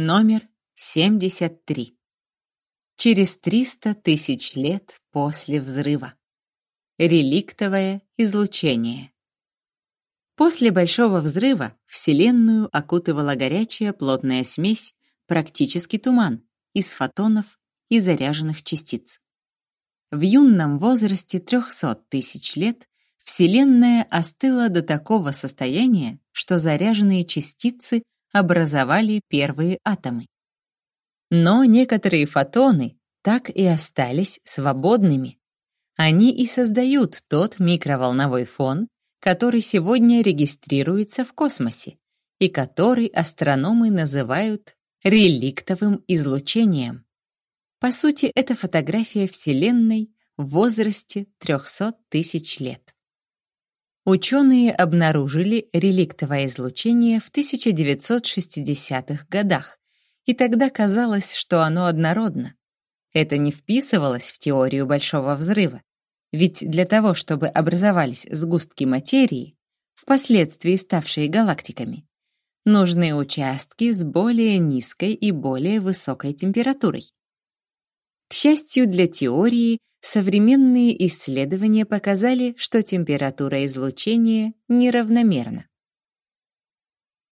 Номер 73. Через 300 тысяч лет после взрыва. Реликтовое излучение. После Большого взрыва Вселенную окутывала горячая плотная смесь, практически туман, из фотонов и заряженных частиц. В юном возрасте 300 тысяч лет Вселенная остыла до такого состояния, что заряженные частицы образовали первые атомы. Но некоторые фотоны так и остались свободными. Они и создают тот микроволновой фон, который сегодня регистрируется в космосе и который астрономы называют реликтовым излучением. По сути, это фотография Вселенной в возрасте 300 тысяч лет. Ученые обнаружили реликтовое излучение в 1960-х годах, и тогда казалось, что оно однородно. Это не вписывалось в теорию Большого взрыва, ведь для того, чтобы образовались сгустки материи, впоследствии ставшие галактиками, нужны участки с более низкой и более высокой температурой. К счастью для теории, современные исследования показали, что температура излучения неравномерна.